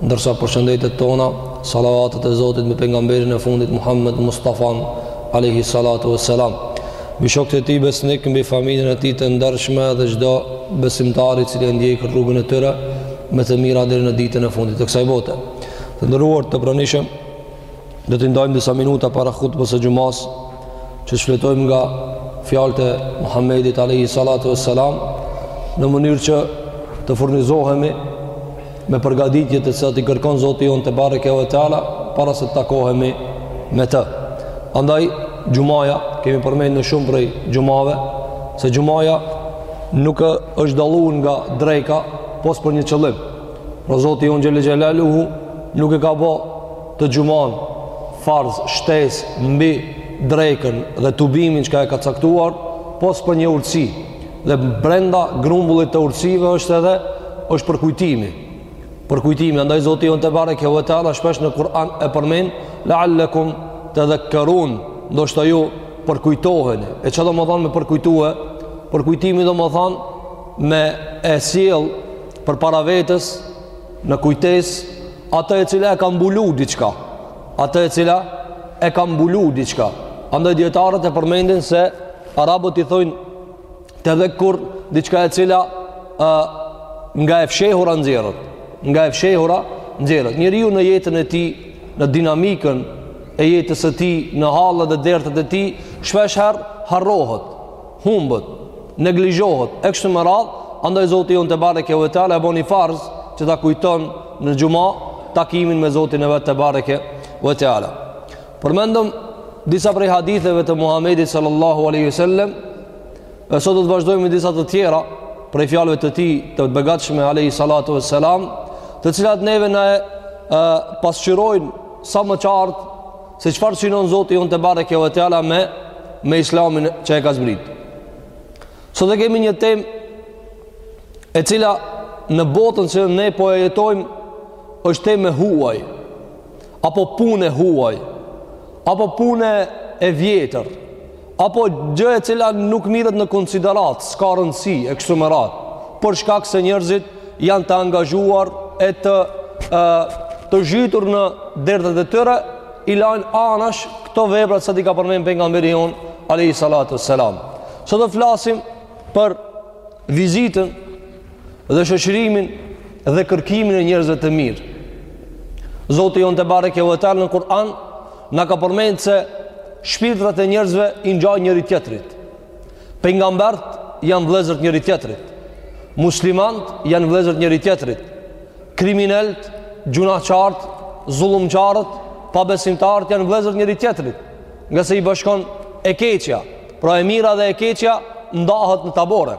Ndërsa përshëndetjet tona, salavatet e Zotit me pejgamberin e fundit Muhammed Mustafan, alejhi salatu ve selam. Mbi shokët e tij besnik, mbi familjen e tij të ndershme dhe çdo besimtar i cili e ndjekë rrugën e tyre me të mira deri në ditën e fundit të kësaj bote. Të nderuar të pranishëm, Do t'i ndajmë disa minuta para hutbes së xhumasë që shfletojmë nga fjalët e Muhamedit alayhi salatu vesselam në mënyrë që të furnizohemi me përgatitje të cilat i kërkon Zoti jonë tebareke ve teala para se të takohemi me të. Andaj xhumaja kemi përmend në shumë prej xhumave se xhumaja nuk është dallu nga dreka pos për një qëllim. Pra Zoti jonë xhele xhelaluhu nuk e ka bo të xhumanë farz shtesë mbi drekën dhe tubimin çka e ka caktuar pos për një urtësi dhe brenda grumbullit të urtësive është edhe është përkujtimi përkujtimi andaj Zoti jonë tebareke ve teala shpesh në Kur'an e përmend lealekum tedhekkerun ndoshta ju përkujtoheni e çka domethënë me përkujtue përkujtimi domethënë me e sjell përpara vetes në kujtesë atë e cila e ka mbulu diçka atë e cila e ka mbulu diçka andaj dijetarët e përmendin se arabët i thojnë tedhekkur diçka e cila e, nga e fshehura nxjerret nga e fshehura nxjerret njeriu në jetën e tij në dinamikën e jetës së tij në hallet dhe dertet e tij shpeshherë harrohet humbet, neglizhohet e kështu me radhë, andaj Zoti jonë Tebareke ve Teala e boni farz që ta kujton në xhuma takimin me Zotin e Vet Tebareke ve Teala. Përmendëm disa prej haditheve të Muhamedit sallallahu alaihi wasallam, e sot do të vazhdojmë me disa të tjera prej fjalëve të tij të begatshme alaihi salatu wassalam, të cilat neve na e pasqyrojnë sa më qartë Se çfarë synon Zoti jonë tebareke ve teala me, me islamin që e ka zbrit. Sot e kemi një temë e cila në botën që ne po e jetojmë është temë e huaj, apo punë e huaj, apo punë e vjetër, apo gjë e cila nuk mirret në konsideratë, s'ka rëndësi e kështu me radhë, për shkak se njerëzit janë të angazhuar e të, e, të zhytur në dertet e tyre, i lajnë anash këto veprat saqë i ka përmend pejgamberi jonë, alejhi salatu selam. Sot të flasim për vizitën dhe shoqërimin dhe kërkimin e njerëzve të mirë. Zoti jonë tebareke ve teala në Kur'an na ka përmend se shpirtrat e njerëzve i ngjajnë njëri tjetrit. Pejgambert janë vëllezër të njëri tjetrit. Muslimant janë vëllezër të njëri tjetrit. Kriminelt, gjynahqart, zullumqarët, pabesimtarët janë vëllezër të njëri tjetrit. Ngase i bashkon e keqja, pra e mira dhe e keqja ndahet në tabore.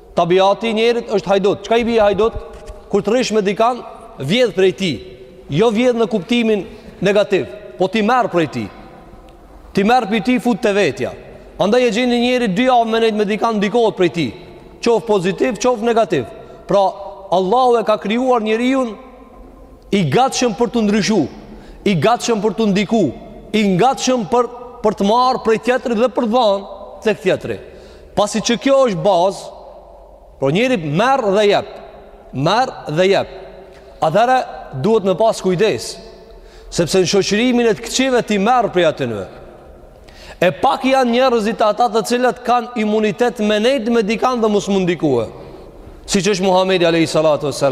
Tabiati i njerit është hajdut. Çka i bie hajdut? Kur të rrish me dikan, vjedh prej tij. Jo vjedh në kuptimin negativ, po ti merr prej tij. Ti merr prej tij fut te vetja. Andaj e gjeni njeri dy javë me nejt me dikan ndikohet prej tij. Qof pozitiv, qof negativ. Pra, Allahu e ka krijuar njeriun i gatshëm për t'u ndryshu, i gatshëm për t'u ndiku, i gatshëm për për të marrë prej tjetrit dhe për të dhanë tek tjetri. Pasi që kjo është bazë, pra njeri merr dhe jep, merr dhe jep. Atëherë duhet me pas kujdes, sepse në shoqërimin e të këqive ti merr prej atyre. E pak janë njerëzit ata të cilët kanë imunitet me nejtë me dikan dhe mos m'u ndikue. Siç është Muhammedi a.s.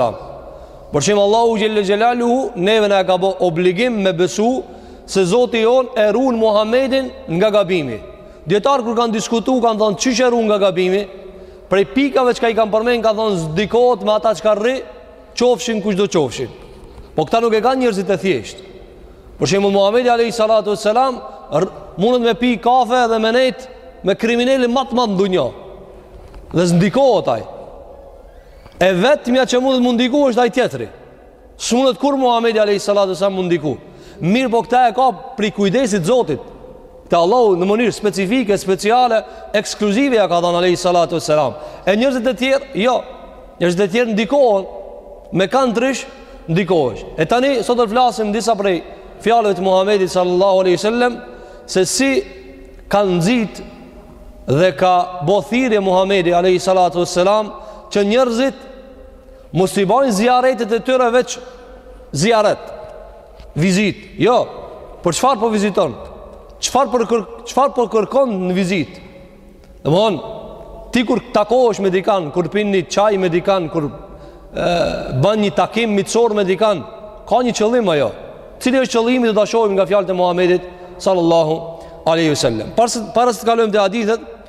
Për shembull Allahu xhel-le xhelaluhu, neve na e ka bo obligim me besu se Zoti jonë e run Muhammedin nga gabimi. Dijetarët kur kanë diskutu, kanë thonë qysh e run nga gabimi, prej pikave çka i kanë përmend, kanë thonë s'ndikohet me ata çka rri, qofshin kushdo qofshin. Po këta nuk e kanë njerëzit e thjeshtë. Për shembull Muhammedi a.s. mundet me pi kafe dhe me nejtë me kriminelin ma t'madh n'dynja. Dhe s'ndikohet ai. E vetmja që mundet m'u ndiku është ai tjetri. S'munet kurrë Muhamedi alayhi salatu selam m'u ndiku. Mirëpo këta e ka prej kujdesit t'Zotit. Këta Allahu në mënyrë specifike, speciale, ekskluzive ja ka dhanë alayhi salatu selam. E njerëzit e tjerë, jo. Njerëzit e tjerë ndikohen me kan t'rrish ndikohesh. E tani sot do të flasim disa prej fjalëve të Muhamedit sallallahu alaihi wasallam se si ka nxit dhe ka bo thirrje Muhamedi alayhi salatu selam që njerëzit Mos i bajnë ziaretet e tyre veç ziaret. Vizitë. Jo. Për çfarë po viziton? Çfarë po, çfarë po kërkon në vizitë? Domthon ti kur takohesh me dikan, kur pin një çaj me dikan, kur e, ban një takim miqësor me dikan, ka një qëllim ajo. Cili është qëllimi do ta shohim nga fjalët e Muhamedit sallallahu alaihi wasallam. Para se të kalojmë te hadithet,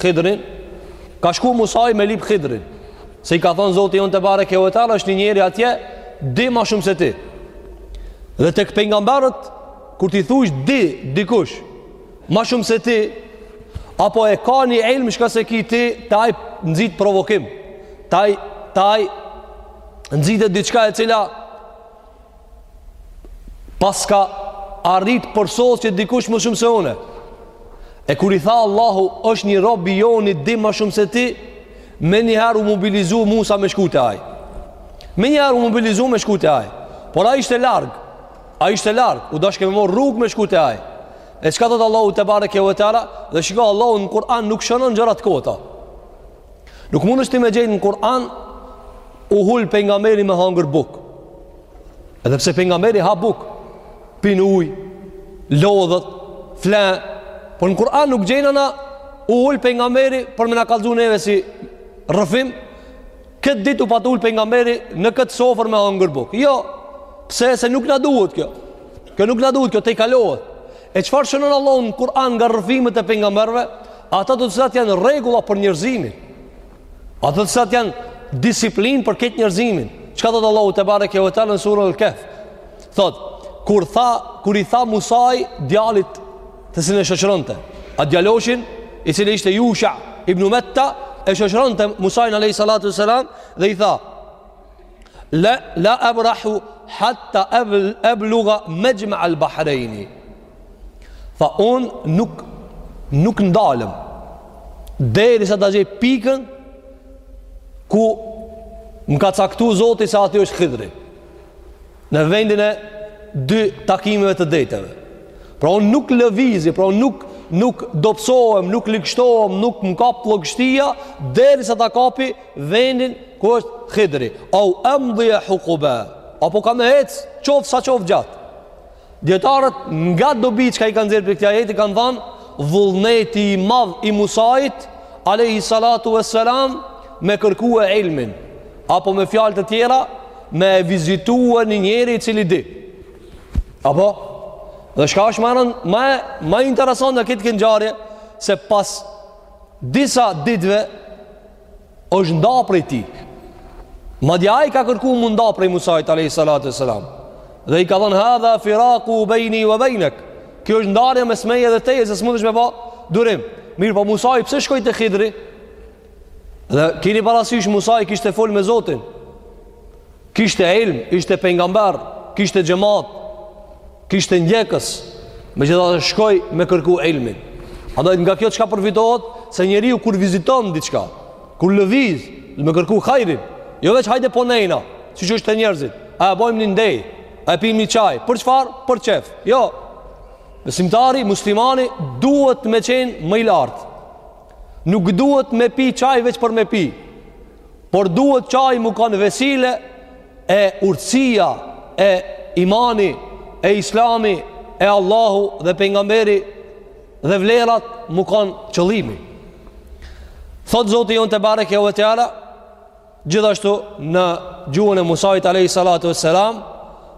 Khidrin, ka shku Musaj me lyp Khidrin, se i ka thonë zoti jonë tebareke ve teala, është një njeri atje, di ma shumë se ti. Dhe tek pejgamberët, kur t'i thush di, dikush, ma shumë se ti, apo e ka një ilm çka s'e ki ti, te ai nxit provokim, te ai, te ai nxitet diçka e cila, paska arrit përsos që dikush ma shumë se une. E kur i tha Allahu, është një robi joni di ma shumë se ti, menjëherë u mobilizu Musa me shku te ai. Menjëherë u mobilizu me shku te ai. Por ai ishte larg, ai ishte larg, u dashke me marrë rrugë me shku te ai. E çka thot Allahu tebareke ve teala, dhe shiko Allahu në Kur'an nuk shënon gjëra të kota. Nuk mundesh ti me gjet në Kur'an u ul pejgamberi me hangër buk. Edhe pse pejgamberi ha buk, pin uj, lodhet, flen, por në Kur'an nuk gjen na u ul pejgamberi për me na kallzu neve si rrëfim, këtë ditë u pat ul pejgamberi në këtë sofër me hangër buk. Jo, pse se nuk na duhet kjo. Kjo nuk na duhet, kjo tejkalohet. E çfarë shënon Allahu në Kur'an nga rrëfimet e pejgamberëve? Ata do të cilat janë rregulla për njerëzimin. Ata do të cilat janë disiplinë për këtë njerëzimin. Çka thot Allahu tebareke ve teala në surën Al-Kahf? Thot, kur tha, kur i tha Musaj djalit të cilin e shoqëronte, a djaloshin i cili ishte Jusha ibn Metta e shoqëronte Musajin alayhi salatu selam dhe i tha La la abrahu hatta abluga majma al-bahrain. Tha unë nuk nuk ndalëm derisa ta gjej pikën ku më ka caktu zoti se aty është khidri në vendin e dy takimeve të deteve pra unë nuk lëvizi pra unë nuk, nuk dobësohem nuk ligështohem nuk më kap plogështia derisa ta kapi vendin ku është khidri au emdije hukube apo kam me hec qoft sa qoft gjatë Dijetarët nga dobitë çka i kanë nxjerrë prej këtij ajeti kanë thanë vullneti i madh i Musait Alehi Salatu e Selam me kërkue ilmin apo me fjalë të tjera me e vizitue një njeri i cili di apo dhe çka është ma e ran, ma, ma interesant në këtë ngjarje se pas disa ditve është nda prej tij Madje ai ka kërku m'u nda prej Musait alayhi salatu wasalam. Dhe i ka thënë hadha firaku baini wa bainak. Kjo është ndarja mes meje dhe teje, se s'mundesh me ba durim. Mirëpo Musai pse shkoi te Khidri? Dhe keni parasysh Musai kishte fol me Zotin. Kishte ilm, ishte pejgamber, kishte xhamat, kishte ndjekës. Megjithatë shkoi me kërku ilmin. Andaj nga kjo çka përfitohet se njeriu kur viziton diçka, kur lëviz, me kërku hajrin, jo veç hajde po nejna, siç është te njerëzit. A e bëjmë një ndej, a e pijmë një çaj, për çfarë? Për qef. Jo. Besimtari muslimani duhet me qenë më i lartë. Nuk duhet me pi çaj veç për me pi. por duhet çaji m'u kanë vesile e urtësia e imani e islami e Allahu dhe pengamberi dhe vlerat m'u kanë qëllimi thotë Zoti jonë tebareke ue teala gjithashtu në gjuhën e Musait alayhi salatu wassalam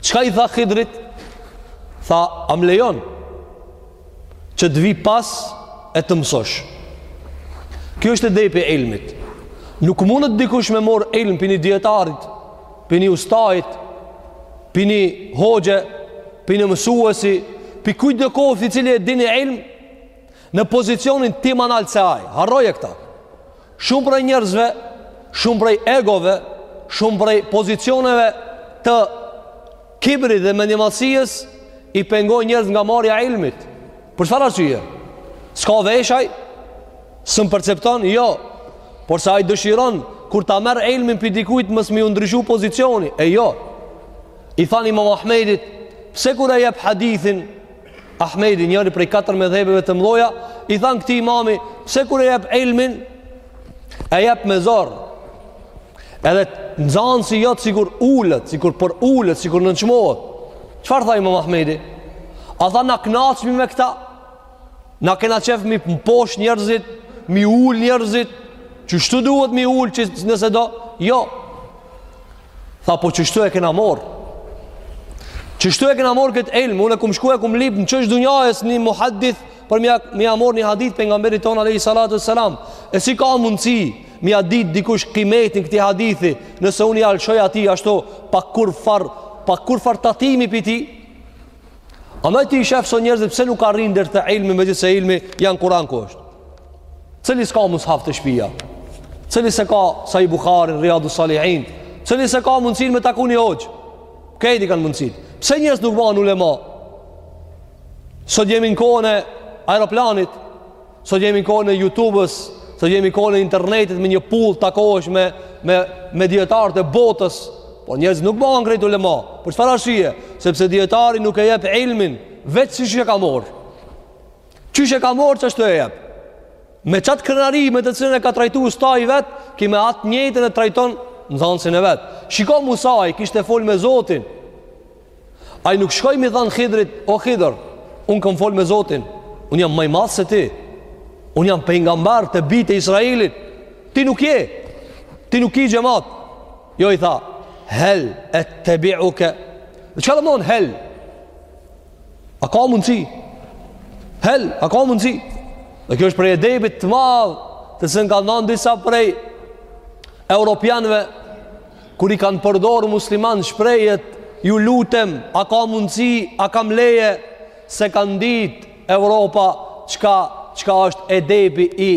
Çka i tha Hidrit? Tha, a m'lejon që të vij pas e të mësosh. Kjo është edepi i ilmit. Nuk mundet dikush me morë ilm pi një dijetari, pi një ustai, pi një hoxhe, pi një mësuesi, pi kujtdo qoftë i cili e di ni ilm, në pozicionin ti ma nalt se ai. Harroje këta. Shumë prej njerëzve, shumë prej egove, shumë prej pozicioneve të kibrit dhe mendjemadhësisë i pengoi njerëzit nga marrja e ilmit. Për çfarë arsye? S'ka vesh ai? Se m'percepton? Jo. Por se ai dëshiron, kur ta merr ilmin pi dikujt, mos m'iu ndryshu pozicioni. E jo. I thanë Imam Ahmedit, pse kur e jep hadithin, Ahmedi, njëri prej katër medhebeve të mëdha, i thanë këtij imami pse kur e jep ilmin e jep me zor. Edhe nxansi jot sikur ulet, sikur përulet, sikur nënçmohet. Çfarë tha Imam Ahmedi? A tha na kënaqmi me këta? Na kena qef m'i mposht njerëzit, m'i ul njerëzit, qështu duhet m'i ul që nëse do? Jo. Tha po qështu e kena mor Qështu e kena mor këtë ilm Unë e kum shku e kum lyp në qosh të dunjajes një muhaddith Për m'ia, m'ia mor një hadith pengamberit tonë Alejhi salatu selam E si ka mundësi M'ia dit dikush kimetin këtij hadithi Nëse unë ia lëshoj atij ashtu Pa kurrfar Pa kurrfar tadhimi pi tij Andaj ti i shef sot njerëzit pse nuk arrijnë deri te ilmi megjithëse ilmi ja në Kur'an ku është. Cili s'ka mushaf te shpia? Cili s'e ka Sahih Bukharin, Riyadus Salihin? Cili s'e ka mundësinë me taku ni hoxhë? Krejt i kanë mundësinë. Pse njerëzit nuk bëhen ulema? Sot jemi në kohën e aeroplanit. Sot jemi në kohën e YouTube-s, sot jemi në kohën e internetit me një pullë takohesh me me me dietarët e botës, por njerëz nuk bëhen krejt ulema. Për çfarë arsye? Sepse dietari nuk e jep ilmin veç siç e ka marr. Qysh e ka marr qashtu e jep. Me qat krenari me të cilën e ka trajtu usta i vet, ky me at njëjtën e trajton nxënësin e vet. Shiko Musai kishte fol me Zotin. Ai nuk shkoi me i than Hidrit, o Hidër, un kam fol me Zotin. Un jam ma i madh se ti. Un jam pejgamber te bijtë e Izraelit. Ti nuk je. Ti nuk ki xhemat. Jo i tha, hel et tabi'uka. Dhe çka domethan hel? A ka mundsi? Hel, a ka mundsi? Dhe kjo është prej edebit të madh se s'e kanë dit disa prej Europianve Kur i kanë përdor muslimant shprehjet, ju lutem, a ka mundësi, a kam leje, s'e ka dit Evropa çka, çka është edebi i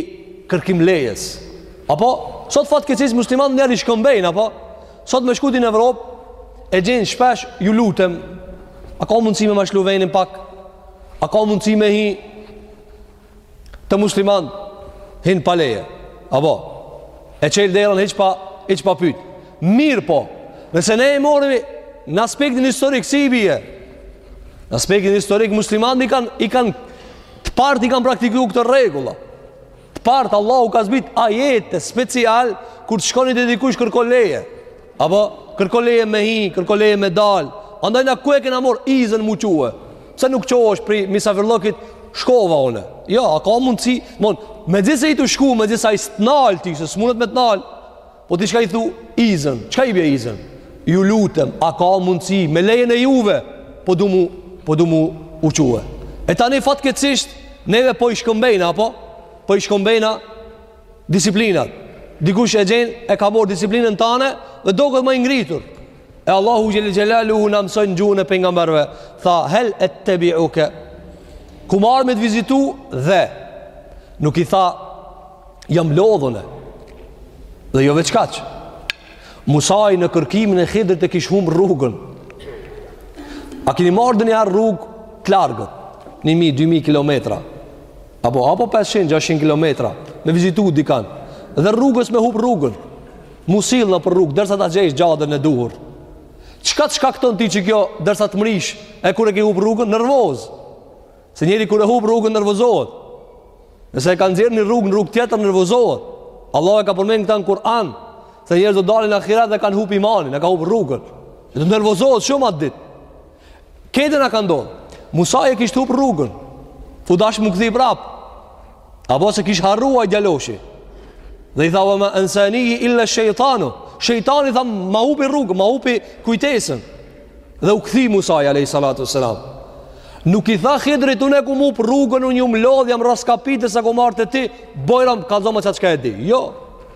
kërkim lejes. Apo, sot fatkeqsisht musliman, njeri i shkëmbejnë, apo, sot me shku ti n'Evropë, e gjen shpesh, ju lutem, a ka mundësi me ma lshu venin pak, a ka mundësi me hi, te muslimant hin pa leje. Apo e çel derën hiç pa hiç pa pyet. Mirëpo, nëse ne e marrim në aspektin historik si i bie. Në aspektin historik muslimanët i kanë i kanë të parët i kanë praktiku këto rregulla. Të parët, Allahu ka zbrit ajete speciale kur të shkoni te dikush kërko leje. Apo kërko leje me hi, kërko leje me dal. Andaj na ku e kena marr izën m'u çue? Pse nuk çohesh pri misafirllokit? Shkova unë. Jo, a ka mundsi? Mon, megjithëse ki t'shku, megjithëse ai s't'nal ti, se s'munet me t'nal. Po ti çka i thu izën? Çka i bje izën? Ju lutem, a ka mundsi me lejen e juve? Po du, po du m'u çue. E tani fatkeqësisht neve po i shkëmbejna apo po i shkëmbejna disiplinat. Dikush e gjen e ka marr disiplinën tane dhe duket më i ngritur. E Allahu xhel xhelaluhu na mëson gjuhën e pejgamberëve, tha hel et tabiuka. Kam ardh me të vizitu dhe nuk i tha jam lodh une. Dhe jo veç kaq. Musai në kërkimin e Hidrit e kish humb rrugën. A keni marrë ndonjëherë rrugë të largët, 1000-2000 kilometra? Apo apo 500, 600 kilometra me vizitu dikan. Dhe rrugës me hup rrugën. M'u sill nëpër rrugë derisa ta gjejsh xhaden e duhur. Çka të shkakton ty qekjo derisa të mrrish e kur e ke hup rrugën nervoz. Se njeri kur e hup rrugën nervozohet. Nëse e ka nxjerrë ni rrugë në rrugë tjetër nervozohet. Allahu e ka përmend këtë në Kur'an se njerëzit do dalin në ahiret dhe kanë hup imanin, e ka hup rrugën. Do nervozohet shumë atë ditë. Kët na ka ndodhë. Musai e kishte hup rrugën. U dash m'u kthy prapë. Apo se kish harrua djaloshi. Dhe i tha, ve ma ensanihu il-la shejtanu. Shejtani tha, ma hupi rrugën, ma hupi kujtesën. Dhe u kthy Musai, a.s. Nuk i tha Hidrit unë e kam hup rrugën, unë jam lodhë, jam rraskapitë, sa ku marrte ti, bujrum, kallzoma qat çka e di. Jo,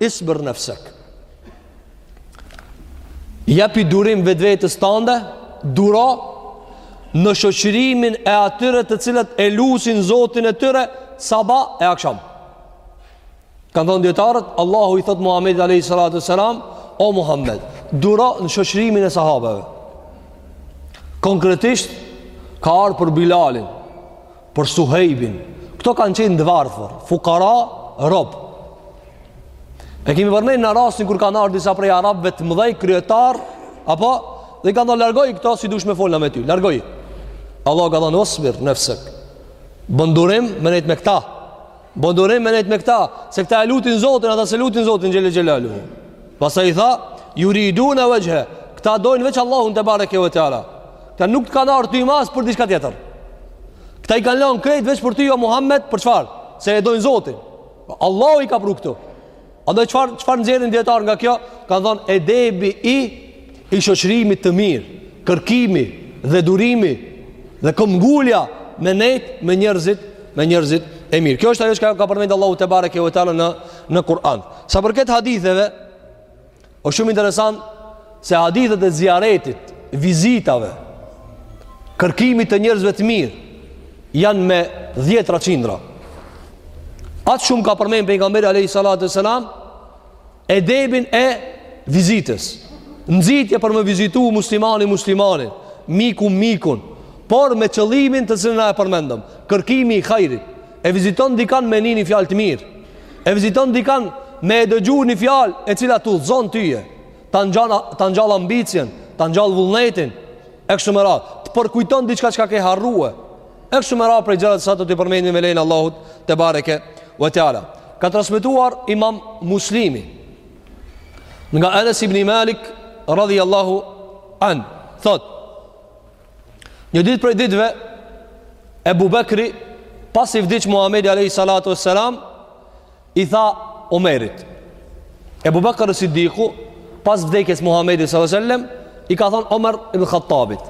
Isbir nefsek. Japi durim vetvetes tande, duro në shoqërimin e atyre të cilët e lusin zotin e tyre, saba e aksham. Kanë thonë dijetarët, Allahu i thotë Muhammedit a.s. O Muhammed, duro në shoqërimin e sahabeve. Konkretisht, ka ardh për Bilalin, për Suhejbin. Këta kanë qenë të varfër, fukara, robër. E kemi përmend në rastin kur kanë ardhë disa prej arabëve të mëdhaj, kryetar, apo, dhe i kanë thënë largoji këta, nëse dush me fol na me ty, largoji. Allahu ka thënë vasbir nefsek. Bën durim, me nejtë me këta. Bon durim me nejtë me këta Se këta e lutin zotin Ata s'e lutin zotin xhel-le xhelaluhu Pastaj i tha Juridune vexhhe Këta dojnë veç Allahun tebareke ve teala Këta nuk të kanë ardh ty mas për diçka tjetër Këta i kanë lanë krejt veç për ty o Muhammed Për çfarë Se e dojnë zotin Allahu i ka pru këtu Andaj çfarë çfarë nxjerrin dijetarët nga kjo? Kan thon edebi i i shoqërimit të mirë, kërkimi dhe durimi dhe këmbëngulja me nejt me njerëzit, me njerëzit e mirë. Kjo është ajo që ka përmend Allahu tebareke ve teala në në Kur'an. Sa i përket haditheve Është shumë interesant se hadithet e ziaretit, vizitave, kërkimit të njerëzve të mirë, janë me dhjetra qindra. Aq shumë ka përmend Pejgamberi alejhi salatu ve selam edebin e vizitës. Nxitje për me vizitu muslimani muslimanin, miku mikun, por me qëllimin të cilin na e përmendëm, kërkimi i hajrit, e viziton dikan me ni ni fjalë të mirë, E viziton dikan me e dëgju një fjalë e cila të udhëzon tyje, ta ngjall ta ngjall ambicien, ta ngjall vullnetin e kështu me radhë. Të përkujton diçka çka ke harrue. E kështu me radhë prej gjërave sa do t'i përmendim me lejen e Allahut tebareke ve teala. Ka transmetuar Imam Muslimi nga Enes ibn Malik radhiyallahu an thot Një ditë prej ditëve Ebu Bekri pasi vdiq Muhamedi alayhi salatu wassalam i tha Omerit Ebu Bekri Sidiku pas vdekjes Muhamedi sallallahu alaihi wasallam i ka thon Omer ibn Khattabit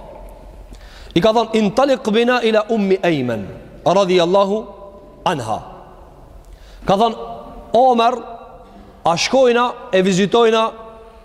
i ka thon intaliq bina ila ummi Ayman radiyallahu anha ka thon Omer a shkojna e vizitojna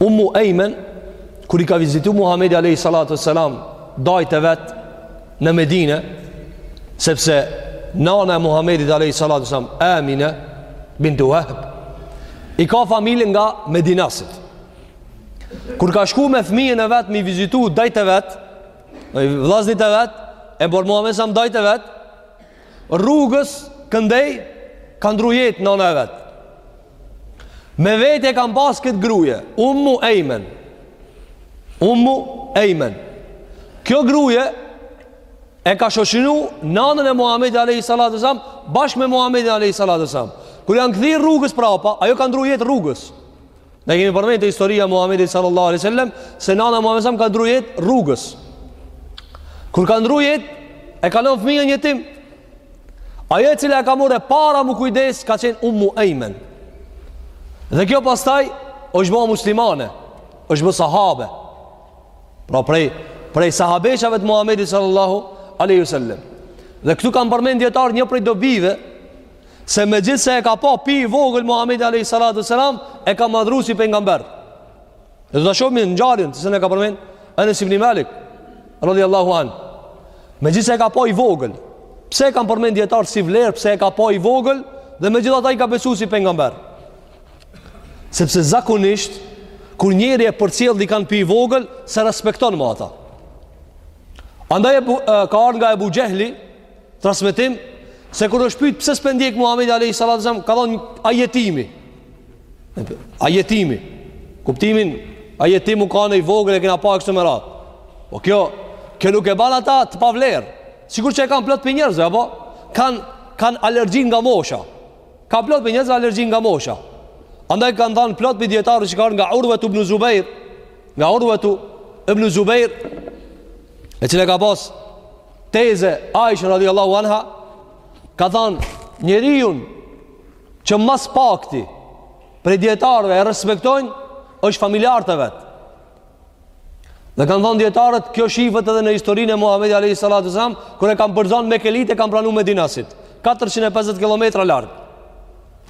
Ummu Ejmen, kur i ka vizitu Muhammedi a.s. dajtë e vet në Medine, sepse nana e Muhammedit a.s. Amine bintu Vehb, i ka familjen nga medinasit. Kur ka shku me fëmijën e vet, m'i vizitu dajtë e vet, vllaznit e vet, e por Muhammedi a.s. dajtë e vet, rrugës këndej ka ndru jetë nana e vet. Me vete e ka pas këtë gruje Ummu Ejmen Ummu Ejmen Kjo gruje E ka shoqnu Nanën e Muhammedit Alejhi Salatu Selam Bashkë me Muhammedin Alejhi Salatu Selam Kur janë kthy rrugës prapa Ajo ka ndru jetë rrugës Ne e kemi përmend te historia e Muhammedit Sallallahu Alejhi Selam Se nana e Muhammedit a.s. ka ndru jetë rrugës Kur ka ndru jetë E ka lënë fëmijën jetim Ajo e cila e ka marrë e para me u kujdes ka qenë Ummu Ejmen. Dhe kjo pastaj është bo muslimane, është bo sahabe. Pra prej, prej sahabeshave të Muhammedi sallallahu aleyhi sallam. Dhe këtu kanë përmend dijetarët një prej dobive, se megjithëse e ka pa pi i vogël Muhammedin aleyhi sallatu sallam, e ka madhru si pejgamber. Dhe do ta shohim ngjarjen se si na e ka përmend Enes ibn Malik radhiyallahu anh. Megjithëse e ka pa pi i vogël. Pse e kanë përmend dijetarët si vlerë, pse e ka pa pi i vogël dhe megjithatë i ka besu si pejgamber. Sepse zakonisht kur njeri e përcjell dikan pi i vogël, s'e respekton më ata. Andaj Ebu, e, ka ardh nga Ebu Xhehli, Transmetim se kur është pyet pse s'p'e ndjek Muhamedin alayhi salatu selam, ka thanë ai jetimi. Ai jetimi. Kuptimin ai jetim u kanë i vogël e kena pa e kështu me radhë. Po kjo, kjo nuk e ban ata të pavlerë. Sikur që e kanë plot pi njerëzve, apo kanë kanë alergji nga mosha. Kanë plot pi njerëzve alergji nga mosha. Andaj kanë thanë plot pi dijetarëve që ka ardh nga Urve ibn Zubejr, nga Urve ibn Zubejr, i cili e ka pas teze Aishen radiallahu anha ka thanë njeriun që ma s'pakti prej dijetarëve e respektojnë është familjarët e vet dhe kanë thanë dijetarët kjo shifet edhe në historinë e Muhammedit Alejhi Salatu Selam kur e kanë përzanë mekelitë e kanë pranu medinasit 450 km larg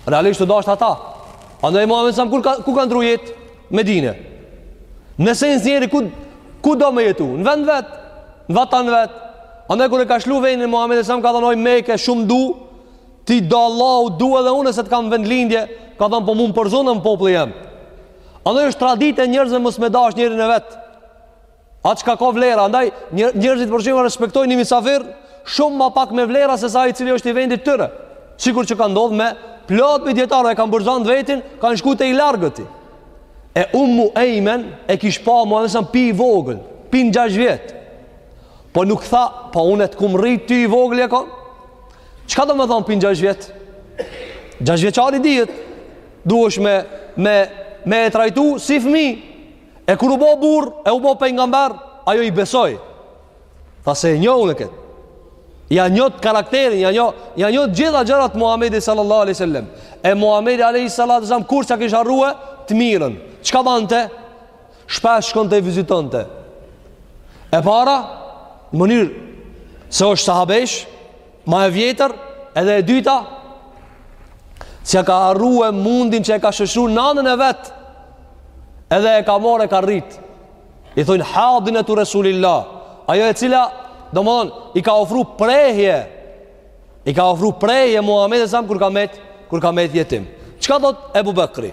realisht u dasht ata andaj Muhammedi a.s. ku ka ndru jetë Medine. Nëse një njeri ku, ku do me jetu? Në vend vet, në vatan vet. Andaj kur e ka lshu vendin Muhammedi a.s. ka thanë oj Mekë shumë t'du, ty t'do Allahu t'du edhe unë se të kam vendlindje, ka thanë po mu m'përzunën populli jem. Andaj është traditë e njerëzve mos me dash njerin e vet. A çka ka vlera, andaj njerëzit për shembull respektojnë ni misafir shumë ma pak me vlera se sa ai i cili është i vendit tyre. Sikur që ka ndodh me plot dijetarë e kanë përzan t'vetin, kanë shku te i largëti. E Ummu Ejmen e kish pa Muhamed a.s. pi i vogël, pi në 6 vjet. Po nuk tha, po unë të kam rrit ty i vogël e kon. Çka domethon pi në 6 vjet? 6 vjeçari dihet, duhesh me me me e trajtu si fmij. E kur u bo burrë, e u bo pejgamber, ajo i besoi. Tha se e njoh une këtë. Ja njoh karakterin, ja njoh, ja njoh gjitha gjërat Muhamedit sallallahu alaihi wasallam. E Muhamedi alaihi salatu wasallam kurrë s'ja kish harrue të mirën. Çka bante? Shpesh shkonte e vizitonte. E para, në mënyrë se është sahabesh, Ma e vjetër, edhe e dyta, s'ja ka harrue mundin që e ka shoqëru nanën e vet, edhe e ka morr e ka rrit. I thojnë hadinetu Resulillah, ajo e cila, domethonë, i ka ofru prehje, i ka ofru prehje Muhammedit a.s. kur ka met, kur ka met jetim. Çka thotë Ebu Bekri?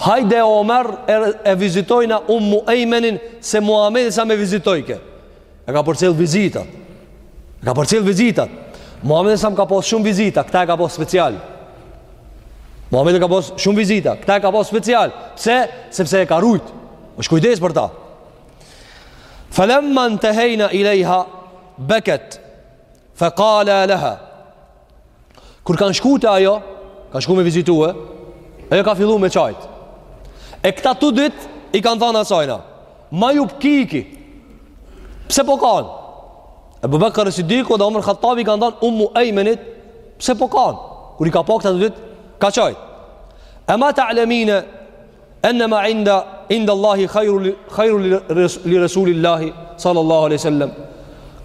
Hajde Omer, e vizitojna Ummu Ejmenin se Muhammedi a.s. e vizitojke. Ja ka përcjell vizitat. Ja ka përcjell vizitat. Muhammedi a.s. ka pos shumë vizita, këta e ka pos special. Muhammedi ka pos shumë vizita, këta e ka pos special. Pse? Sepse e ka rujt. Asht kujdes për ta. Felemma intehejna ilejha beket, fe kala leha, Kur kanë shku te ajo, kanë shku me vizitue, ajo ka fillu me qajtë. E këta të dyt, i kanë than asajna, ma jubkiki, pse po kan? Ebu Bekr Sidiku dhe Omer Hattabi i kanë thanë Ummu Ejmenit, pse po kan? Kur i ka pa këta të dyt, ka qajtë. E ma ta'lemine enne ma inda, inda Allahi khajrun li, khajrun li, li Resulillahi, sallallahu aleyhi sallam.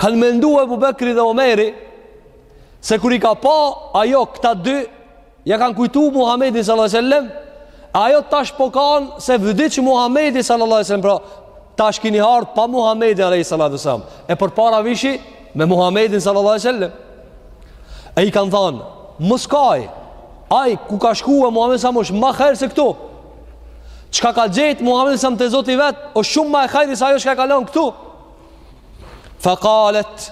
Kanë mendu Ebu Bekri dhe Omeri, Se kur i ka pa ajo këta dy, ja kanë kujtu Muhammedin sallallahu alaihi wasallam, e ajo tash po kan se vdiq Muhammedi sallallahu alaihi wasallam, pra tash kini ardh pa Muhammedin alaihi salatu wasallam. E përpara vishi me Muhammedin sallallahu alaihi wasallam. E i kanë thanë, mos kaj. Aj ku ka shkue Muhammedi a.s. asht ma hajr se këtu. Çka ka gjet Muhammedi a.s. te Zoti vet, o shumë ma e hajrit se ajo çka e ka lon këtu. Fe kalet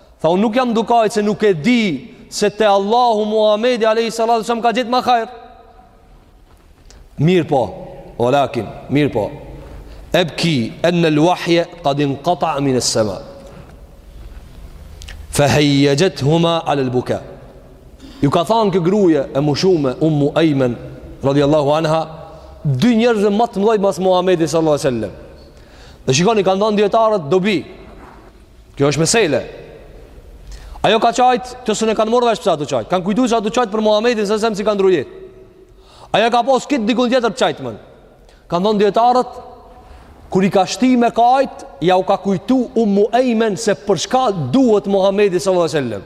Tha unë nuk jam du kajt se nuk e di se te Allahu Muhamedi alayhi salatu selam ka gjetë ma hajr. Mir po, walakin, mir po. Ebki an al-wahya qad inqata min as-sama. Fa hayyajthuma ala al-buka. Ju ka thënë kjo gruaja e moshume Ummu Ayman radhiyallahu anha, dy njerëz më të mëdhenj pas Muhamedit sallallahu alaihi wasallam. Dhe shikoni kanë dhënë dietarët dobi Kjo është mesele. Ajo ka qajt, këta s'e kanë marrë vesh pse a tu qajt. Kanë kujtu që a tu qajt për Muhammedin, se zemrës i ka ndrujt. Ajo ka pas krejt dikun tjetër të qajtmen. Kanë thonë dijetarët, kur i ka shti me kajt, ja u ka kujtu Ummu Ejmen se për çka duhet Muhammedin sallallahu a sellem.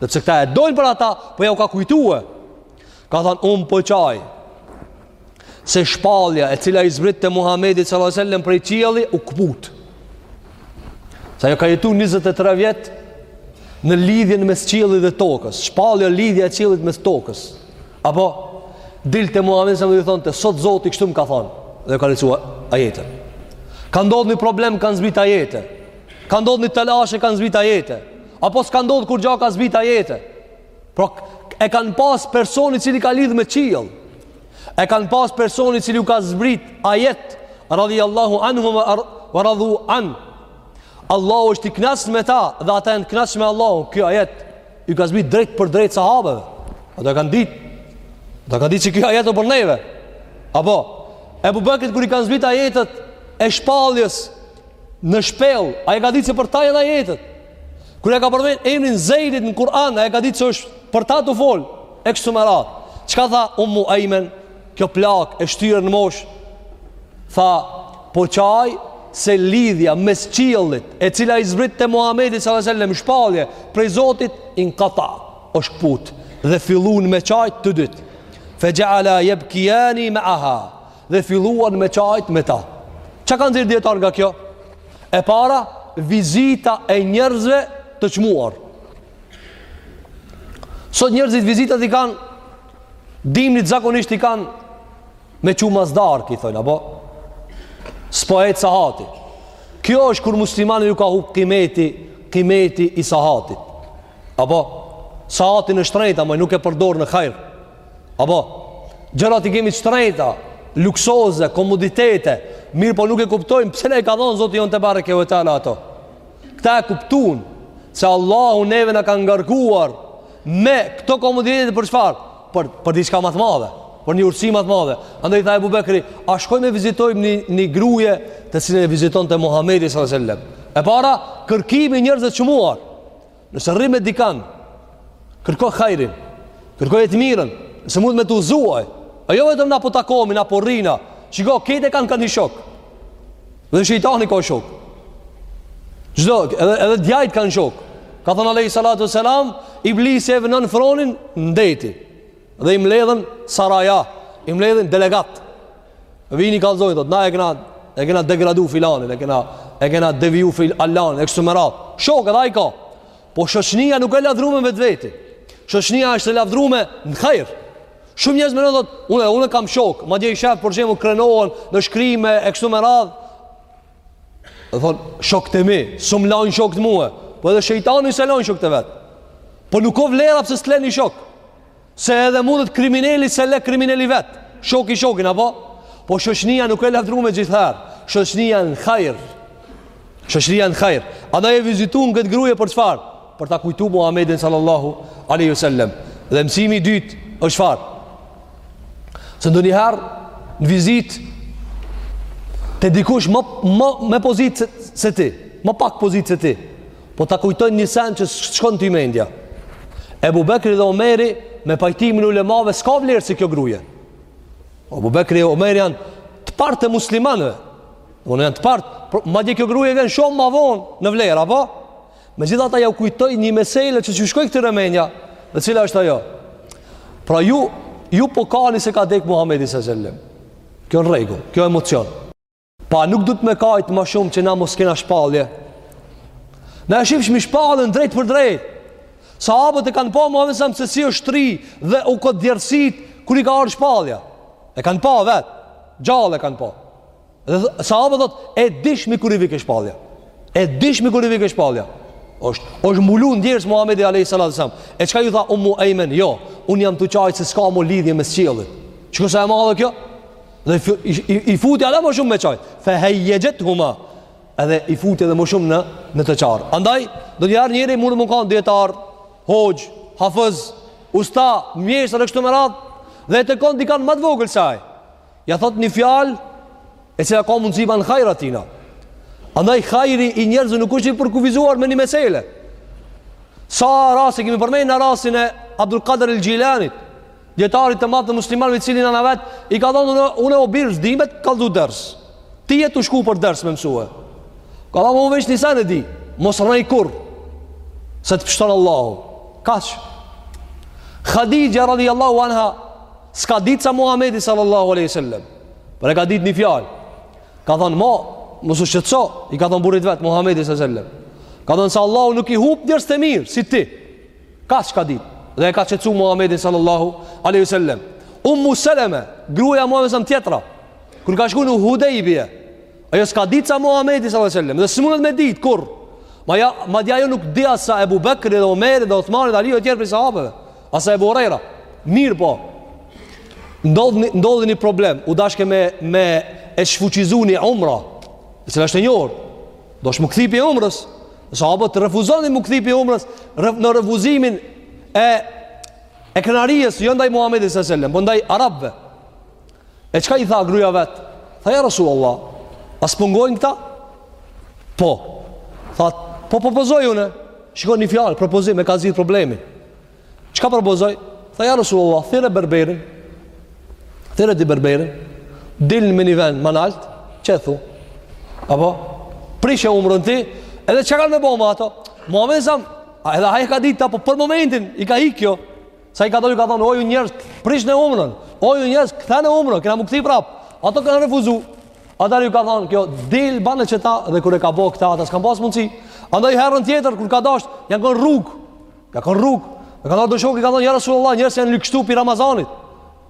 Dhe pse këta e dojnë për ata, po ajo u ka kujtue. Ka thënë unë po qaj se shpallja e cila i zbritte Muhamedit sallallahu alaihi wasallam prej qielli u kput. Se ajo ka jetu 23 vjet në lidhjen mes qiellit dhe tokës. Shpallja lidhja e qiellit mes tokës. Apo dilte Muhamedi sallallahu alaihi wasallam e thonte sot Zoti kështu më ka thënë dhe ju ka lexuar ajete. Ka ndodhur një problem kanë zbrit ajete. Ka ndodhur një telashe kanë zbrit ajete. Apo s'ka ndodhur kurgja ka zbrit ajete. Pra e kanë pas personin i cili ka lidh me qiell. E kanë pas personin i cili u ka zbrit ajet radhiyallahu anhum wa radhu an. Allahu është i kënaqur me ta dhe ata janë të kënaqur me Allahun. Ky ajet i ka zbrit drejtpërdrejt sahabeve. Ata kanë ditë. Ata kanë ditë se ky ajet është për neve. Apo Ebu Bekrit kur i kanë zbrit ajetet e shpalljes në shpellë, ai ka ditë se për ta janë ajetet. Kur e ka përmend emrin Zeidit në Kur'an, ai ka ditë se është për ta tu fol. E kështu me radhë. Çka tha Ummu Ayman, kjo plakë e shtyrë në moshë? Tha, po çaj se lidhja mes qiellit, e cila i zbritte Muhamedit sallallahu alaihi wasallam shpallje prej Zotit inqata, është kput dhe fillun me çaj të dy. Fe ja'ala yabkiyani ma'aha. dhe filluan me qajt me ta. Ça kanë nxjerrë dijetarët nga kjo? E para, vizita e njerëzve të çmuar. Sot njerëzit vizitat i kanë, dimnit zakonisht i kanë, me çu ma zdaraki thojnë, apo? S'po ec sahati. Kjo është kur muslimanit ju ka hup kimeti, kimeti i sahatit. Apo? Sahati i shtrenjtë, ama nuk e përdor në hajr. Apo, gjërat i kemi t'shtrejta, luksoze, komoditete, mirëpo nuk e kuptojmë, pse na i ka dhonë Zoti jonë tebareke ue teala ato. Këta e kuptun, se Allahu neve na ka ngarkuar me këto komoditete për çfarë, për, për diçka ma t'madhe, për një urtësi ma t'madhe. Andaj i tha Ebu Bekri, a shkojmë e vizitojmë një, një gruje të cilën e vizitonte Muhammedi s.a.s. E para, kërkimi i njerëzve të çmuar, Nëse rri me dikan, kërko hajrin, kërkoje të mirën, nëse mund me të udhëzu ai, a jo vetëm na po takomi, na po rrina, shiko, krejt e kanë ka një shok, dhe shejtani ka shok, çdo, edhe, edhe djajt kanë shok, ka thënë alejhi salatu ue selam, Iblisi e vnon fronin n'deti, Dhe i mbledhen saraja, i mbledhen delegat. Vijnë i kallzojnë, thot, na e kena, e kena degradu filanin, e kena, e kena deviju fil, allanin, e kështu me radhë. Shok edhe ai ka. Po shoqnia nuk e lavdrume vetveti. Shoqnia është e lavdrume në hajr. Shumë njerëz mendon, thotë, unë unë kam shok, madje i shef për shembull krenohen në shkrime e kështu me radhë. Dhe thonë, shokët e mi, s'më lanë shokët mue, po edhe shejtanin s'e lanë shokët e vet. Po nuk o vlera pse s'le një shok. Se edhe mundet krimineli s'e le kriminelin vetë. Shoki shokin, apo? Po shoqnia nuk e lavdrume gjithëherë. Shoqnia në hajr. Shoqëria në hajr. Andaj e vizitun këtë gruje për çfarë? për ta kujtu Muhammedin sallallahu aleyhi sallem dhe mësimi i dytë është çfarë se ndonjëherë në vizitë te dikush me, me, me pozitë se, se ti ma pak pozitë se ti po ta kujtojnë një sen që s'shkon ty mendja Ebu Bekri dhe Omeri me pajtimin e ulemave s'ka vlerë si kjo gruje Ebu Bekri dhe Omeri janë të parët e muslimanëve unë janë të parët madje kjo gruje vjen shumë ma vonë në vlerë, apo? Megjithatë jau kujtoi një mesele që s'ju shkoi këtyre menja Dhe cila është ajo Pra ju, ju po kani se ka dek Muhammedi s.a.s. Kjo në rregull, kjo emocion Po nuk duhet me kajt ma shumë që na mo s'kena shpallje Na e shihshmi shpalljen drejtpërdrejt Sahabët e kanë pa Muhammedin s.a.s. se si është dridh e u kon djersit kur i ka ardh shpallja E kanë pa vetë Gjallë e kanë pa Dhe sahabët thot, e dishmi kur i vike shpallja. E dishmi kur i vike shpallja. Është, është mbulu n'djersë Muhammedi a.s. E çka ju tha Umu Ejmen? Jo, unë jam tu qaj se s'ka mo lidhje mes qiellit. Shiko sa e madhe kjo? Dhe i, i, i futi ala më shumë me qajtë. Fe hejjexhethuma. Edhe i futi edhe më shumë në, në të qarë. Andaj, ndonjëherë njeri mund me kanë dijetar, hoxhë, hafëz, usta, mjeshtër e kështu me radhë, dhe e takon dikan ma t'vogël se ai. Ja thot një fjalë e cila ka mundësi ban hajri atina. Andaj hajri i njerzve nuk është i përkufizuar me një mesele. Sa raste kemi përmendur na rastin e Abdul Qadir el Jilanit, djetarit të madh të muslimanëve të cilit nana vet i ka thënë une o bir s'di me t'kallzu ders. Ti je tu shku për ders me mësue. Ka thënë unë veç ni sen e di, mos rrej kurr. Se të pshton Allahu. Kaq. Khadija radhiyallahu anha S'ka dit sa Muhamedi sallallahu alaihi wasallam. Por e ka dit një fjalë. Ka thon ma, mos u shqetëso, i ka thon burrit vet Muhamedi sallallahu alaihi wasallam. Ka thon se Allahu nuk i hup njerzt e mirë si ti. Kaq ka dit. Dhe e ka qetsu Muhamedi sallallahu alaihi wasallam. Ummu Salama, gruaja Muhamedi sallallahu tjetra. Kur ka shkuar në Hudaybiyah, ajo s'ka dit sa Muhamedi sallallahu alaihi wasallam, dhe s'mundet me dit kurr. Madje, madje ajo nuk di as sa Ebu Bekri dhe Omeri dhe Othmani dhe Alio e tjerë prej sahabeve. As sa Ebu Hurejra, mirëpo, ndodh, ndodh një problem, u dashke me, me e shfuqizu një umra, e cila është e njohur, doshin m'u kthy pi umrës, dhe sahabët të refuzonin m'u kthy pi umrës, ref, në refuzimin e, e krenarisë, jo ndaj Muhammedi sa sellem, po ndaj Arabve, e çka i tha gruja vetë, tha ja Rasul Allah, a s'po ngojnë këta, po, tha, po propozoj une, shikoni një fjalë, propozim, e ka zgjidh problemin, Çka propozoi? Tha ja Resulullah, thirre berberin. Thirre ti berberin. Dil në ni ven më lart, qethu. A po e prish umrën ti, edhe çka kanë me bo ma ata? Muhamedi sa edhe ai ka ditë ama për momentin i ka ikë kjo. Se ai ka thënë, ka thënë, oj njerëz, prishne umrën. Oj njerëz, kthene umrën, kena m'u kthy prap. Ata kanë refuzu. Atëherë i ka thënë, kjo dil bane qeta dhe kur e ka bë këtë ata s'kan pas mundsi. Andaj herën tjetër kur ka dashur, janë kon rrugë. Ka kon rrug, e ka dalë do shokë i ka thonë ja Rasulullah, njerëz janë ligshtu pi Ramazanit.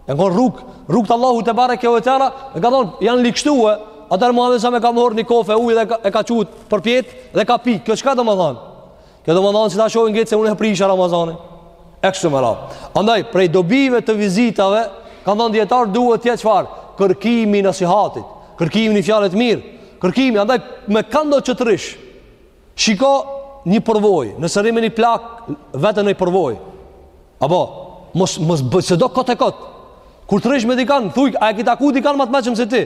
Ka kon rrug, rrug të Allahut te bareke ve teala, e ka thonë janë ligshtuë, atëherë Muhamedi sa sellem ka marrë një kofë ujë dhe e ka çu tërpjet dhe ka pi. Kjo çka do të thonë? Kjo do të thonë se ta shohin gjithë se unë e prisha Ramazanin. E kështu me ra. Andaj prej dobive të vizitave, ka thonë dietar duhet të jetë çfarë? Kërkimi i nasihatit, kërkimi i fjalës mirë, kërkimi andaj me kando që t'rrish. Shiko një përvojë, nëse rri me një plak vete një përvojë. Apo mos mos se do kot e kot. Kur të rrish me dikan, thuj, a e ke taku dikan më të meçëm se ti?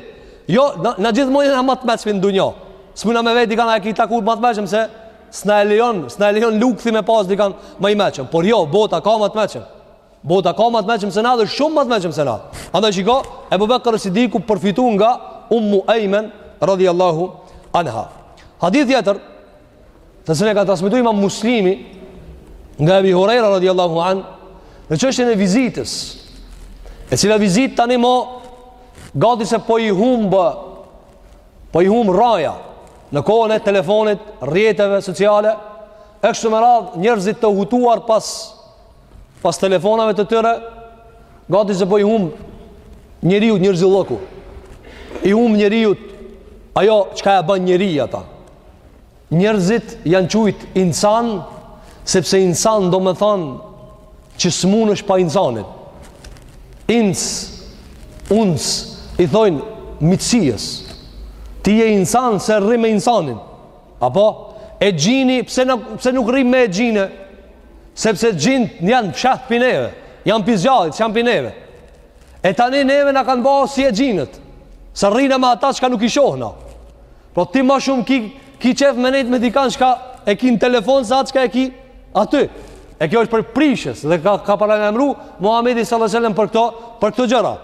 Jo, na, na gjithmonë jena më të meçmit në dunja. S'mujna me vetë dikan a e ke taku më të meçëm se s'na e lejon, s'na e lejon lukthi me pas dikan më i meçëm. Por jo, bota ka më të meçëm. Bota ka ma t'meçëm se na dhe shumë ma t'meçëm se na. Andaj shiko, Ebu Bekr Sidiku përfitu nga Ummu Ejmen, radhjallahu anha. Hadith tjetër, të cilin e ka transmitu imam Muslimi, nga Ebi Hurejra, radhjallahu anh, në çështjen e vizitës, e cila vizitë tani mo, gati se po i humb, po i humb rraja, në kohën e telefonit, rrjeteve sociale, e kështu me radhë, njerëzit të hutuar pas, pas telefonave të tyre gati se po i humb njeriut njerëzillëku i humb njeriut ajo çka e ban njeri ata njerëzit janë qujt insan sepse insan domethanë që s'munësh pa insanit ins uns i thojnë miqësisë ti je insan se rri me insanin apo exhini pse nuk, pse nuk rri me exhinë Sepse xhinët janë pshehë pi neve, janë pi zjarrit, s'janë pi neve. E tani neve na kanë ba si exhinët, se rrina me ata çka nuk i shohë na. Po ti ma shumë ki, ki qejf me nejt me dikan çka e ki në telefon, sa atë çka e ki aty. E kjo është përprishëse, dhe ka, ka paralajmru, Muhammedi s.a.s. për këto, për këto gjëra.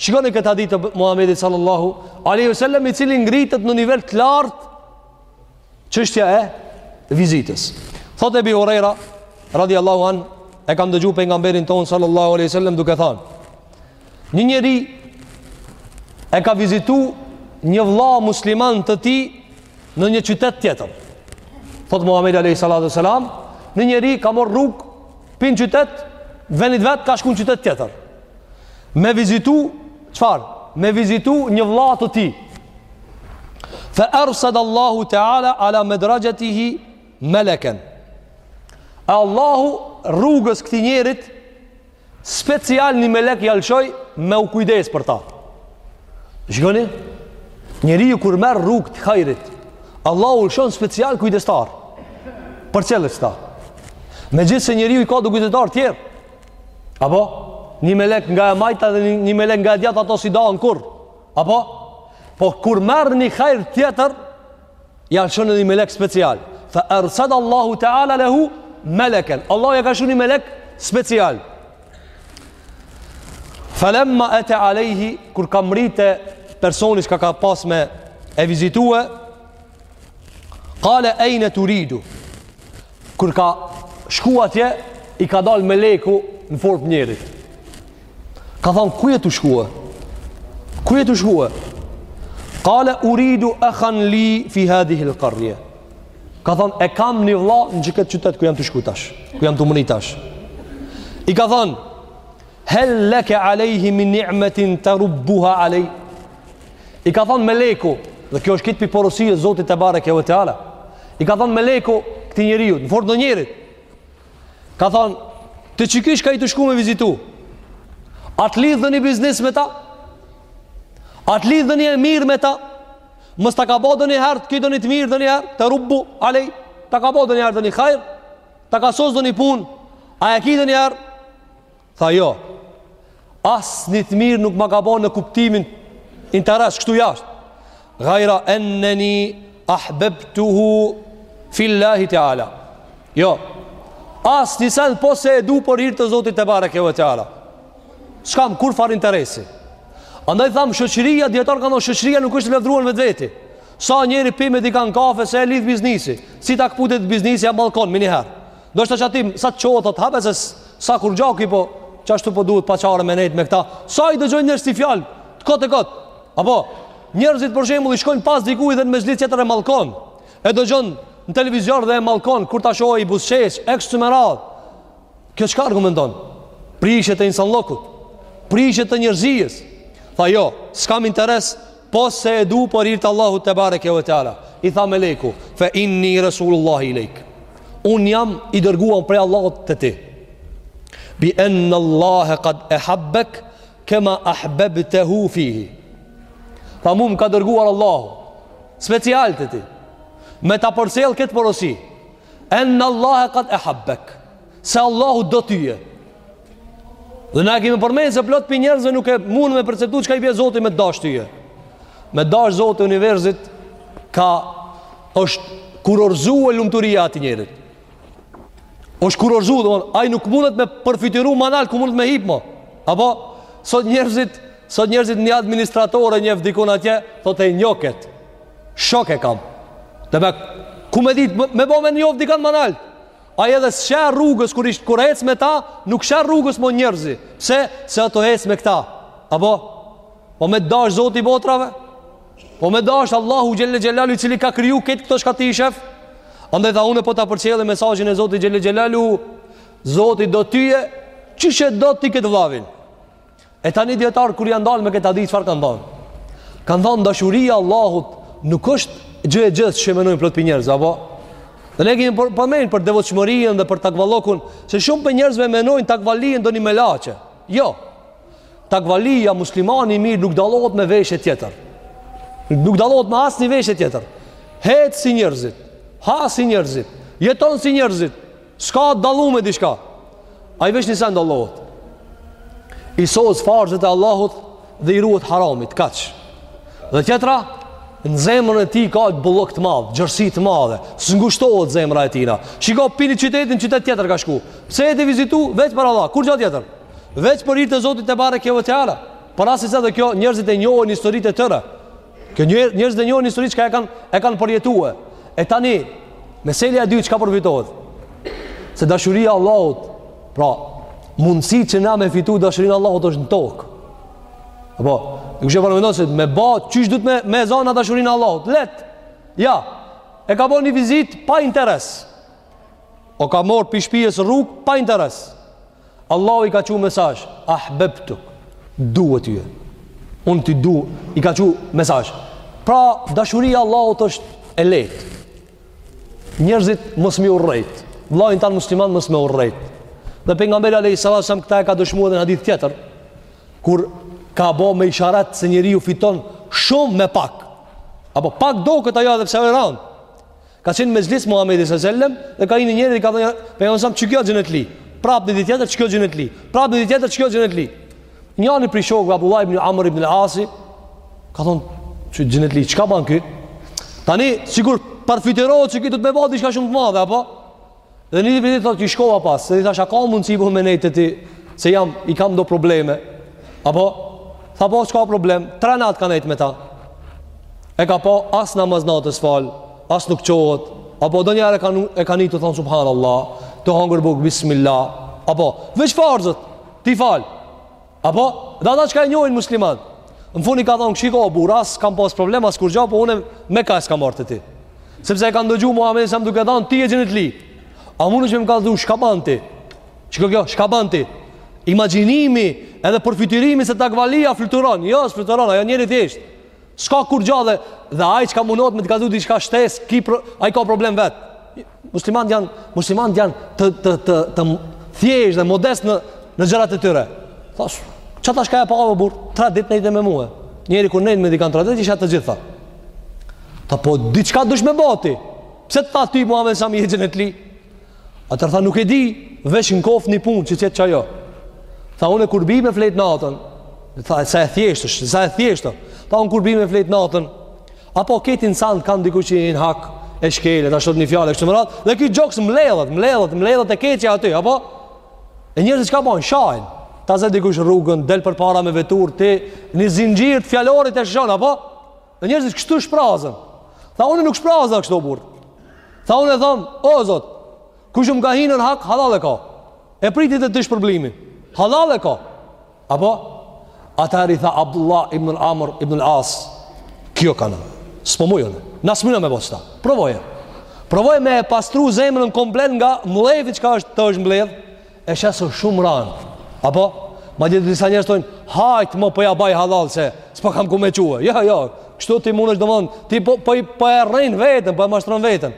Shikoni këtë hadith të Muhamedit sallallahu alaihi wasallam i cili ngritët në nivel të lartë Çështja e vizitës. Thotë Ebi Hurera, radi Allahu anh, e kam dëgju pejgamberin tonë, sallallahu aleyhi wasallam, duke thanë, një njeri e ka vizitu një vla musliman të tij në një qytet tjetër. Thotë Muhammedi aleyhi salatu wasallam, një njeri ka marr rrugë pi një qytet, venit vet ka shku në qytet tjetër. Me vizitu Çfarë? Me vizitu një vëlla të tij. Fa arsad Allahu ta'ala ala madrajatihi malakan. E Allahu rrugës këtij njerit special një melek ia lëshoj me u kujdes për ta. Shikoni? Njeriu kur merr rrugë të hajrit, Allahu lëshon special kujdestar. Përcjellës për ta. Megjithëse njeriu i ka dy kujdestarë tjerë, Apo? Një melek nga e majta dhe një melek nga e djathta ato s'i dahen kurr. Apo? Po kur merr një hajr tjetër, ja lshon edhe një melek special. Fa ersad Allahu Teala lehu meleken. Allahu ja ka lshu një melek special. Falemma eta alejhi, kur ka mrri te personi çka ka pas me e vizitue, Kale ejne turidu Kur ka shku atje I ka dal meleku Në formë njerit Ka thonë ku je tu shkue Ku je tu shkue Kale uridu ekhan li Fi hadhihil karje Ka thonë e kam një vlla Në qëkët qytet ku jam tu shku tash Ku jam tu mëni tash I ka thonë Hel leke alejhi min ni'metin terubbuha alej. I ka thonë meleku, dhe kjo është krejt prej porosie Zotit tebareke ve teala. I ka thonë meleku këtij njeriut, në formë të njerit. Ka thonë, te qiky çka je tu shku me vizitu. A të lidh ndonjë biznis me ta? A të lidh ndonjë e mirë me ta? Mos ta ka bo ndonjëherë, ky ndonjë të mirë ndonjëherë, terubbu alej. Ta ka bo ndonjëherë ndonjë hajr, ta ka sos ndonjë punë, a e ki ndonjëherë, Tha jo, asnjë të mirë nuk ma ka bo në kuptimin interes, kështu jashtë. Gajra enneni ahbebtuhu fillahi te ala. Jo, asnjë sen pos se e du për hir të zotit tebareke ve teala. S'kam kurrfarë interesi. Andaj thamë, shoqëria, dijetarët kanë, shoqëria nuk është e lavdëruar vetveti. Sa njeri pi me dikanë kafe, se e lidh biznisi. Si t'i këputet biznisi, e mallkon, menjëherë. Ndoshta qaty, sa të çohet, thot, hajt be se s'a kurgja ky po, qashtu po duhet paçare me nejt me këta, sa i dëgjojnë njerëz si fjalë, të kotë e kotë, apo, njerëzit për shembull i shkojnë pas dikujt dhe në mexhlis tjetër e mallkon, e dëgjon në televizor dhe e mallkon, kur ta shohë i buzëqesh, e kështu me radhë, kjo çka argumenton, prishjet e insanllëkut, prishjet e njerëzisë, tha jo, s'kam interes, Pos se e du për hir të Allahut tebareke ve teala I tha meleku Fe inni Resulullahi ilejk Unë jam i dërguar prej Allahut te ti Bi enne Allahe kad ehabbek Kema ahbebtehu fihi Tha mu më ka dërguar Allahu Special te ti Me ta përcjell këtë porosi Enne Allahe kad ehabbek Se Allahu do tyje Dhe na kemi përmend se plot prej njerëzve nuk e munden me perceptu çka i bie Zoti me dash tyje. Me dash Zoti i universit ka është kurorzu e lumturia atij njerit. është kurorzu, dhe mund, ai nuk mundet me përfytyru ma nalt, ku mundet me hip mo. Apo, sot njerëzit, sot njerëzit në administratë e njef dikun atje, thot e njoh ket, shok e kam. Dhe me, ku me dit, me, me bo me njof dikan ma nalt. Ai edhe s'sheh rrugës kur ish kur ec me ta, nuk sheh rrugës mo njerëzi. Pse? Se është tu ec me këta. Apo po me dash Zoti i botrave? Po me dash Allahu xhelle xhelalu i cili ka kriju këtë këto çka ti i shef? Andaj tha unë po ta përcjelli mesazhin e Zotit xhelle xhelalu. Zoti do tyje qysh e do ti këtë vllavin. E tani dijetarët kur janë dalë me këtë hadith, çfarë kanë thanë? Kanë thanë dashuria e Allahut nuk është gjë e gjithë që menojnë plot pi njerëzve, apo? Dhe ne kemi përmenë për, për devotshmërinë dhe për takvallëkun, se shumë pi njerëzve menojnë takvalien do një melaqe. Jo, takvalia muslimani i mirë nuk dallohet me veshje tjetër. Nuk dallohet me asnjë veshje tjetër. Hec si njerëzit, ha si njerëzit, jeton si njerëzit, S'ka dallim me diçka. Ai veç ni sen dallohet. I sos farzet e Allahut dhe i ruhet haramit, kaq. Dhe tjetra, në zemrën e tij ka bollëk të madh, gjërësi të madhe, s'ngushtohet zemra e tina. Shiko pi ni qyteti n'qytet tjetër ka shku. Pse e të vizitu, veç për Allah, kurgja tjetër. Veç për hir të Zotit tebareke ve teala. Për arsye se dhe kjo, njerëzit e njohin historitë e tyre. Kjo njerë, njerëzit e njohin histori që e kanë e kanë përjetue. E tani, meselja e dytë çka përfitohet? Se dashuria e Allahut, pra, mundësi që na me fitu dashurinë e Allahut është në tokë. Apo, nëse po mendon si me ba, qysh duhet me, me e zanë dashurinë e Allahut? Lehtë, ja, e ka bo një vizitë pa interes. O ka morë pi shpisë rrugë pa interes. Allahu i ka çu mesazh, ahbebtuk, du ty, unë të du, i ka çu mesazh. Pra, dashuria e Allahut është e lehtë. Njerëzit mos m'i urrejt, vllain tan musliman mos me urrejt. Dhe pejgamberi alejhi salatu selam, këta e ka dëshmu edhe në hadith tjetër, kur ka bo me isharet se njeriu fiton shumë me pak. Apo pak duket ajo edhe pse e randë. Ka qenë n'mexhlis Muhamedi sallallahu alaihi wasallam dhe ka hi një njeri, i ka thënë pejgamberi alejhi selam qiky xhenetli. Prap në ditë tjetër qiky xhenetli. Prap në ditë tjetër qiky xhenetli. Njëri prej shokëve Abdullah ibn Amr ibn al-Asi ka thon ky xhenetli. Çka bën ky? Tani sikur parafytyrohet se ky duhet me ba diçka shumë të madhe apo? Dhe një ditë thotë iu shkova pas, se i thashë a ka mundësi po me nejtë te ti, se jam, i kam do probleme. Apo, tha po, s'ka problem, tre natë ka nejtë me ta. E ka pa, as namaz nate s'fal, as nuk çohet, apo ndonjëherë e ka, e ka ni tu thonë subhanallah, tu hangër bukë, bismillah, apo, veç farzet tu i falë. Apo, dhe ata çka e njohin musliman, në fund i ka thonë, shiko o burrë, as kam pas problem, as kurgja, po une me kast kam ardhë te ti. Sepse e kam ndëgju Muhammedin alejhi selam duke thanë, ti je xhenetli. A munesh me më kallxu, çka ban ti? Çka kjo, çka ban ti? Imaginimi edhe përfytirimi se takvalia fluturon. Jo, s'fluturon, ai o njeri i thjeshtë. S'ka kurgja dhe, dhe ai çka munohet me të kallzu diçka shtesë, ky pra, ai ka problem vet. Muslimant janë, muslimant janë të, të, të, të, të thjesht dhe modest në, në gjërat e tyre. Tha, qeta çka e pave burrë, tra dit nejte me mue. Njeri kur nejtë me dikan tra dit, i sheh të gjitha. Tha po, diçka duhesh me ba ti. Pse të tha ty Muhammedi alejhi selam je xhenetli? Atëherë tha nuk e di, veç në koftë një punë që qet qajo. Tha unë kur bi me flejt natën, tha sa e thjeshtë është, sa e thjeshtë. Tha unë kur bi me flejt natën, apo këtë insan t'ka hi dikush në hak, e shkel, ta thotë një fjalë, e kështu me radhë, dhe ky gjoks mbledhet, mbledhet, mbledhet e keqja aty, apo? E njerëzit çka bojnë, shajnë, ta zë dikush rrugën, del përpara me veturë, ti një zinxhir të fjalorit e lëshon, apo? Dhe njerëzit kështu shprazen. Tha unë nuk shprazna kështu burr. Tha unë thom, o Zot, kush më ka hi në hak, hallall e ka. E priti te Ti shpërblimin. Hallall e ka. Apo atëherë i tha Abdullah ibn al-Amr ibn al-As, kjo kanka. S'po muj unë. Na s'mujmë me bo këta. Provoje. Provoje me e pastru zemrën komplet nga mllefi çka është të është mbledh. E sheh se është shumë ranë. Apo? Megjithëse disa njerëz thojnë, hajt more ja po baj hallall se, s'po kam ku me çu. Jo, jo, kështu ti mundesh domethënë, ti po, po, po e rren veten, po e mashtron veten.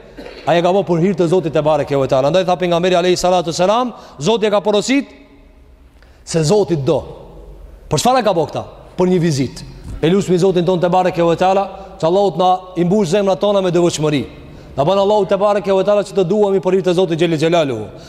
Ai e ka bo për hir të Zotit tebareke ue teala. Andaj tha Pejgamberi Alejhi Salatu Selam, Zoti të ka porosit, se Zoti t'do. Për çfarë e ka bo këta? Për një vizitë. E lusim Zotin tonë tebareke ue teala, që Allahu të na i mbush zemrat tona me devotshmëri. Na ban Allahu tebareke ue teala që të duhemi për hir të Zotit Xhel-le Xhelaluhu.